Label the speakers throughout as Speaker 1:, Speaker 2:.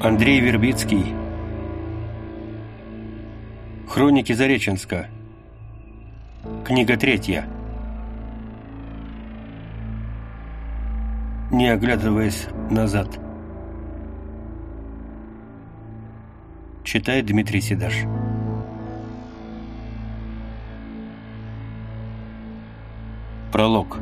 Speaker 1: Андрей Вербицкий. Хроники Зареченска. Книга третья. Не оглядываясь назад. Читает Дмитрий Седаш. Пролог.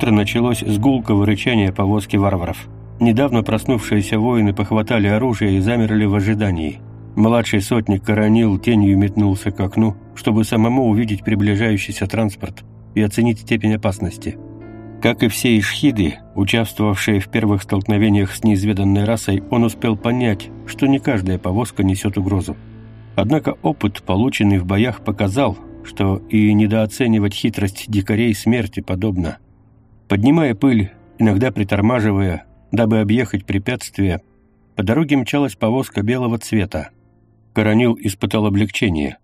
Speaker 1: Утро началось с гулкого рычания повозки варваров. Недавно проснувшиеся воины похватали оружие и замерли в ожидании. Младший сотник Коронил тенью метнулся к окну, чтобы самому увидеть приближающийся транспорт и оценить степень опасности. Как и все ишхиды, участвовавшие в первых столкновениях с неизведанной расой, он успел понять, что не каждая повозка несет угрозу. Однако опыт, полученный в боях, показал, что и недооценивать хитрость дикарей смерти подобно – Поднимая пыль, иногда притормаживая, дабы объехать препятствия, по дороге мчалась повозка белого цвета. Коронил испытал облегчение.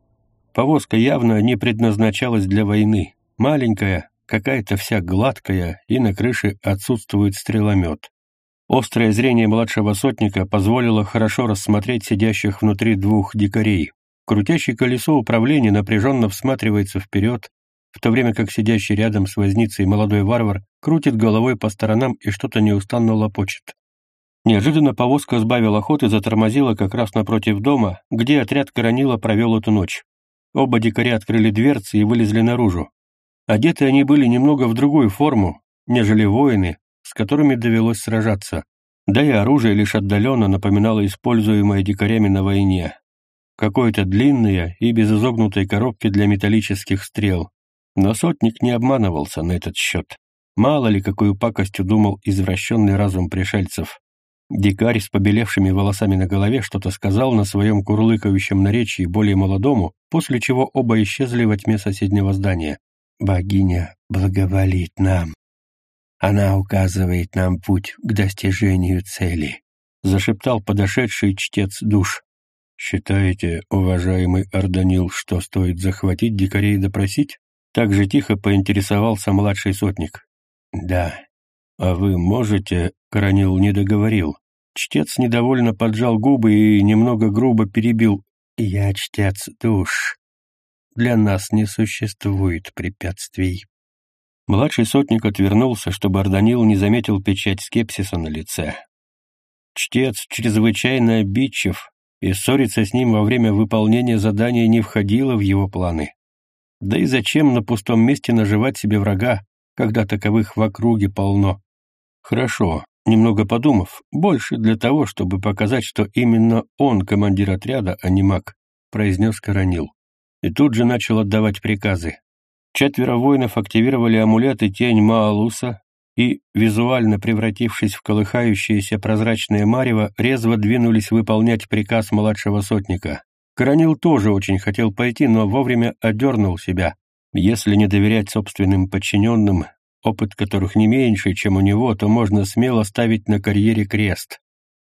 Speaker 1: Повозка явно не предназначалась для войны. Маленькая, какая-то вся гладкая, и на крыше отсутствует стреломет. Острое зрение младшего сотника позволило хорошо рассмотреть сидящих внутри двух дикарей. Крутящее колесо управления напряженно всматривается вперед, в то время как сидящий рядом с возницей молодой варвар крутит головой по сторонам и что-то неустанно лопочет. Неожиданно повозка сбавила ход и затормозила как раз напротив дома, где отряд Коронила провел эту ночь. Оба дикаря открыли дверцы и вылезли наружу. Одеты они были немного в другую форму, нежели воины, с которыми довелось сражаться. Да и оружие лишь отдаленно напоминало используемое дикарями на войне. Какое-то длинное и без изогнутой коробки для металлических стрел. Но сотник не обманывался на этот счет. Мало ли, какую пакостью думал извращенный разум пришельцев. Дикарь с побелевшими волосами на голове что-то сказал на своем курлыкающем наречии более молодому, после чего оба исчезли во тьме соседнего здания. «Богиня благоволит нам. Она указывает нам путь к достижению цели», — зашептал подошедший чтец душ. «Считаете, уважаемый Арданил, что стоит захватить дикарей и допросить?» Так же тихо поинтересовался младший сотник. «Да. А вы можете...» — Коронил не договорил. Чтец недовольно поджал губы и немного грубо перебил. «Я чтец душ. Для нас не существует препятствий». Младший сотник отвернулся, чтобы Арданил не заметил печать скепсиса на лице. Чтец чрезвычайно обидчив, и ссориться с ним во время выполнения задания не входило в его планы. Да и зачем на пустом месте наживать себе врага, когда таковых в округе полно? Хорошо, немного подумав, больше для того, чтобы показать, что именно он командир отряда, а не маг, произнес Коронил. И тут же начал отдавать приказы. Четверо воинов активировали амулеты тень Маалуса и, визуально превратившись в колыхающееся прозрачное марево, резво двинулись выполнять приказ младшего сотника. Коронил тоже очень хотел пойти, но вовремя одернул себя. Если не доверять собственным подчиненным, опыт которых не меньше, чем у него, то можно смело ставить на карьере крест.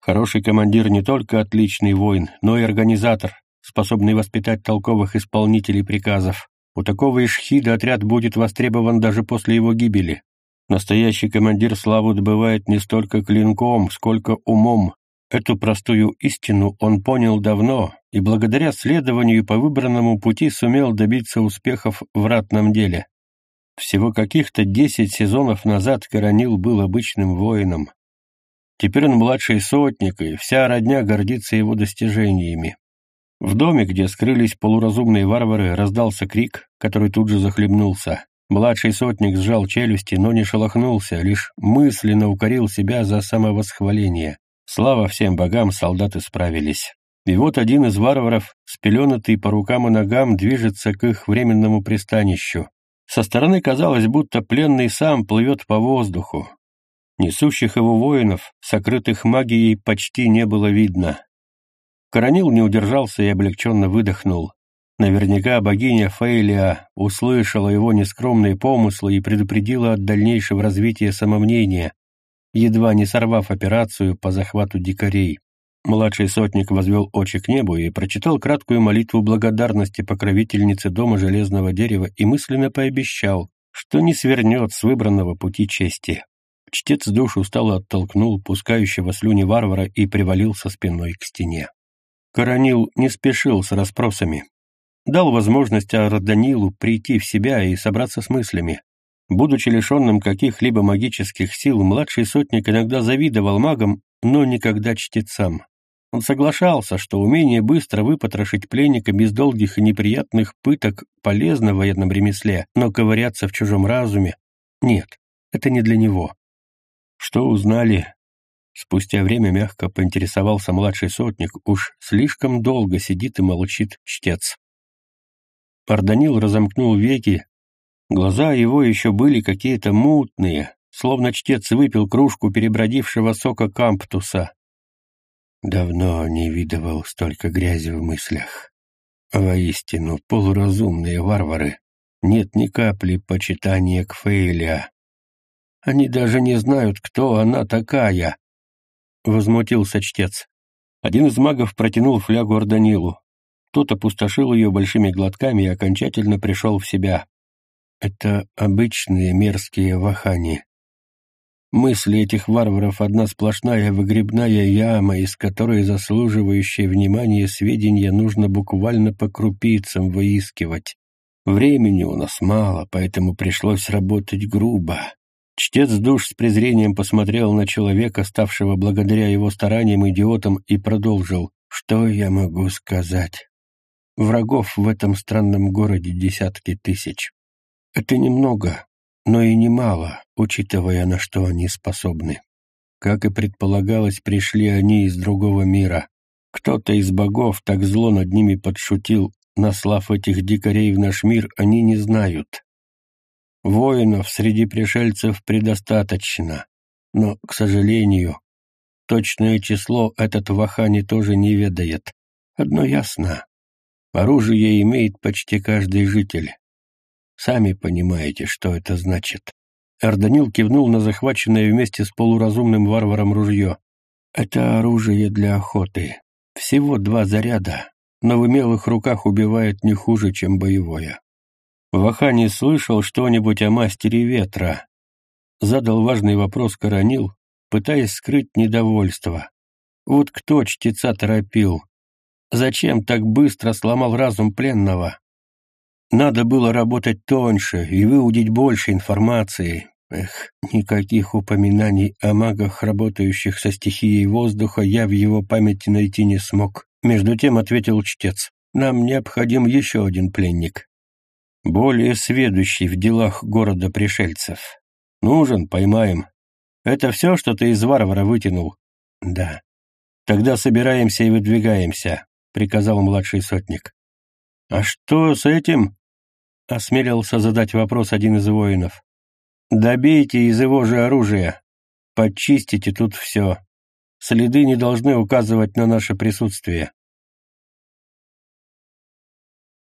Speaker 1: Хороший командир не только отличный воин, но и организатор, способный воспитать толковых исполнителей приказов. У такого ишхида отряд будет востребован даже после его гибели. Настоящий командир славу добывает не столько клинком, сколько умом, Эту простую истину он понял давно и благодаря следованию по выбранному пути сумел добиться успехов в ратном деле. Всего каких-то десять сезонов назад Коронил был обычным воином. Теперь он младший сотник, и вся родня гордится его достижениями. В доме, где скрылись полуразумные варвары, раздался крик, который тут же захлебнулся. Младший сотник сжал челюсти, но не шелохнулся, лишь мысленно укорил себя за самовосхваление. Слава всем богам, солдаты справились. И вот один из варваров, спеленатый по рукам и ногам, движется к их временному пристанищу. Со стороны казалось, будто пленный сам плывет по воздуху. Несущих его воинов, сокрытых магией, почти не было видно. Коронил не удержался и облегченно выдохнул. Наверняка богиня Фейлия услышала его нескромные помыслы и предупредила от дальнейшего развития самомнения, едва не сорвав операцию по захвату дикарей. Младший сотник возвел очи к небу и прочитал краткую молитву благодарности покровительнице дома железного дерева и мысленно пообещал, что не свернет с выбранного пути чести. Чтец душ устало оттолкнул пускающего слюни варвара и привалился спиной к стене. Коронил не спешил с расспросами. Дал возможность Арданилу прийти в себя и собраться с мыслями. Будучи лишенным каких-либо магических сил, младший сотник иногда завидовал магам, но никогда чтецам. Он соглашался, что умение быстро выпотрошить пленника без долгих и неприятных пыток полезно в военном ремесле, но ковыряться в чужом разуме — нет, это не для него. Что узнали? Спустя время мягко поинтересовался младший сотник, уж слишком долго сидит и молчит чтец. Парданил разомкнул веки, глаза его еще были какие-то мутные, словно чтец выпил кружку перебродившего сока камптуса. Давно не видывал столько грязи в мыслях. Воистину, полуразумные варвары. Нет ни капли почитания к Фейля. Они даже не знают, кто она такая. Возмутился чтец. Один из магов протянул флягу Орданилу. Тот опустошил ее большими глотками и окончательно пришел в себя. Это обычные мерзкие вахани. Мысли этих варваров — одна сплошная выгребная яма, из которой заслуживающие внимания сведения нужно буквально по крупицам выискивать. Времени у нас мало, поэтому пришлось работать грубо. Чтец душ с презрением посмотрел на человека, ставшего благодаря его стараниям идиотом, и продолжил. «Что я могу сказать? Врагов в этом странном городе десятки тысяч. Это немного, но и немало, учитывая, на что они способны. Как и предполагалось, пришли они из другого мира. Кто-то из богов так зло над ними подшутил, наслав этих дикарей в наш мир, они не знают. Воинов среди пришельцев предостаточно, но, к сожалению, точное число этот Вахани тоже не ведает. Одно ясно. Оружие имеет почти каждый житель. Сами понимаете, что это значит. Эрданил кивнул на захваченное вместе с полуразумным варваром ружье. Это оружие для охоты. Всего два заряда, но в умелых руках убивает не хуже, чем боевое. Вахани слышал что-нибудь о мастере ветра. Задал важный вопрос Коронил, пытаясь скрыть недовольство. Вот кто чтеца торопил? Зачем так быстро сломал разум пленного? Надо было работать тоньше и выудить больше информации. Эх, никаких упоминаний о магах, работающих со стихией воздуха, я в его памяти найти не смог. Между тем ответил чтец. Нам необходим еще один пленник. Более сведущий в делах города пришельцев. Нужен, поймаем. Это все, что ты из варвара вытянул? Да. Тогда собираемся и выдвигаемся, приказал младший сотник. А что с этим? — осмелился задать вопрос один из воинов. «Добейте из его же оружия. Подчистите тут все. Следы не должны указывать на наше присутствие».